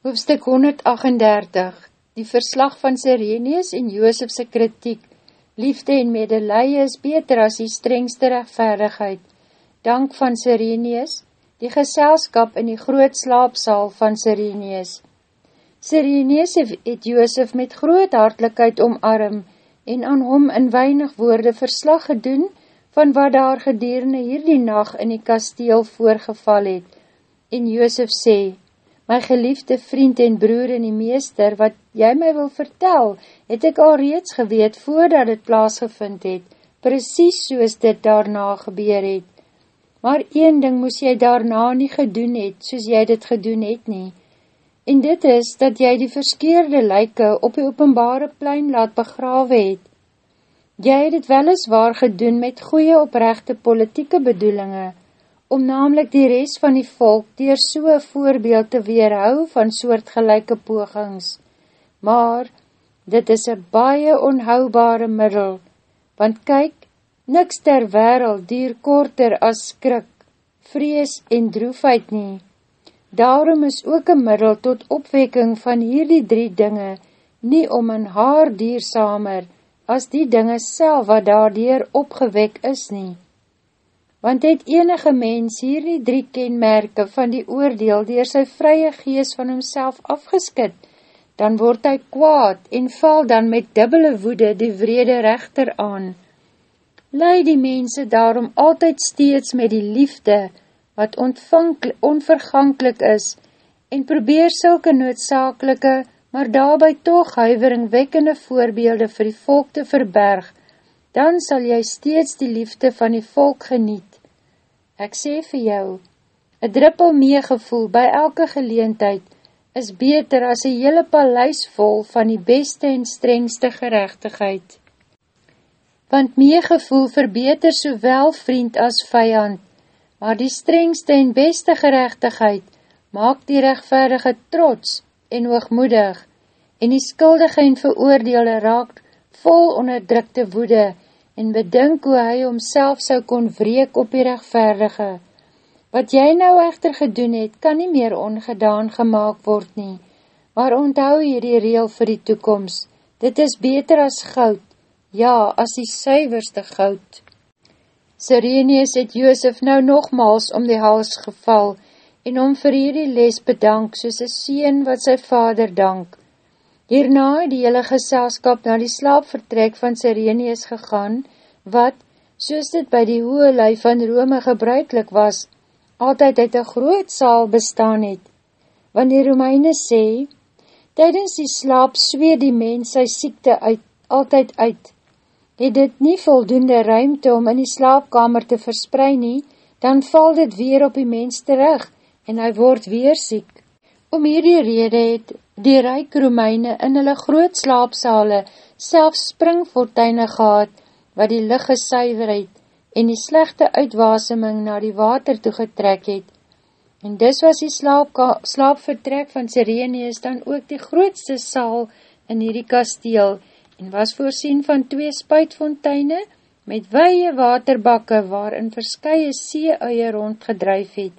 Hoofstuk 138 Die verslag van Sireneus en Joosefse kritiek Liefde en medelije is beter as die strengste rechtvaardigheid. Dank van Sireneus Die geselskap in die groot slaapsaal van Sireneus Sireneus het Joosef met groot hartlikheid omarm en aan hom in weinig woorde verslag gedoen van wat daar gedurende hierdie nacht in die kasteel voorgeval het. En Joosef sê, My geliefde vriend en broer en die meester, wat jy my wil vertel, het ek al reeds geweet voordat het plaasgevind het, precies soos dit daarna gebeur het. Maar een ding moes jy daarna nie gedoen het, soos jy dit gedoen het nie. En dit is, dat jy die verskeerde lyke op die openbare plein laat begrawe het. Jy het het weliswaar gedoen met goeie oprechte politieke bedoelinge, om namelijk die rest van die volk dier so'n voorbeeld te weerhou van soortgelijke pogings. Maar, dit is een baie onhoubare middel, want kyk, niks ter wereld dier korter as skrik, vrees en droefheid nie. Daarom is ook een middel tot opwekking van hierdie drie dinge, nie om in haar diersamer, as die dinge self wat daardier opgewek is nie want het enige mens hierdie drie kenmerke van die oordeel dier sy vrye gees van homself afgeskid, dan word hy kwaad en val dan met dubbele woede die vrede rechter aan. Lei die mense daarom altyd steeds met die liefde, wat onverganklik is, en probeer sylke noodzakelike, maar daarby toch huiveringwekkende voorbeelde vir die volk te verberg, dan sal jy steeds die liefde van die volk geniet. Ek sê vir jou, een drippel meegevoel by elke geleentheid is beter as een hele paleis vol van die beste en strengste gerechtigheid. Want meegevoel verbeter sowel vriend as vijand, maar die strengste en beste gerechtigheid maak die rechtvaardige trots en hoogmoedig, en die skuldige en veroordeelde raak vol onderdrukte woede, en bedink hoe hy homself sou kon wreek op die rechtvaardige. Wat jy nou echter gedoen het, kan nie meer ongedaan gemaakt word nie, maar onthou hier die reel vir die toekomst. Dit is beter as goud, ja, as die suiverste goud. Sireneus het Joosef nou nogmaals om die hals geval en om vir hierdie les bedank soos een sien wat sy vader dank. Hierna het die hele geselskap na die slaapvertrek van Sireneus gegaan, wat, soos dit by die hoë lui van Rome gebruiklik was, altyd uit een groot saal bestaan het. Wanneer Romeine sê, tydens die slaap zweer die mens sy siekte uit, altyd uit. Het dit nie voldoende ruimte om in die slaapkamer te versprei nie, dan val dit weer op die mens terug en hy word weer siek. Om hierdie rede het die ryk Romeine in hulle groot slaapsale selfs springfortuine gehad, wat die licht gesuiver het en die slechte uitwaseming na die water toegetrek het. En dis was die slaapvertrek van Sireneus dan ook die grootste saal in hierdie kasteel en was voorsien van twee spuitfonteine met weie waterbakke waarin verskye see-uie rondgedruif het.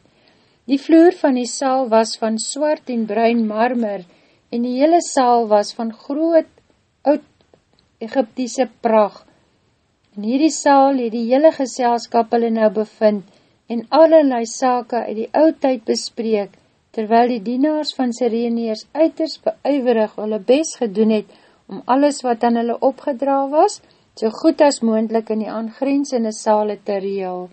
Die vloer van die saal was van swart en bruin marmer en die hele saal was van groot, oud Egyptiese pracht. In hierdie saal het die hele geselskap hulle nou bevind en allerlei sake uit die oudheid bespreek, terwyl die dienaars van Sireneers uiters beuiverig hulle best gedoen het om alles wat aan hulle opgedra was, so goed as moendlik in die aangrensende sale te reel.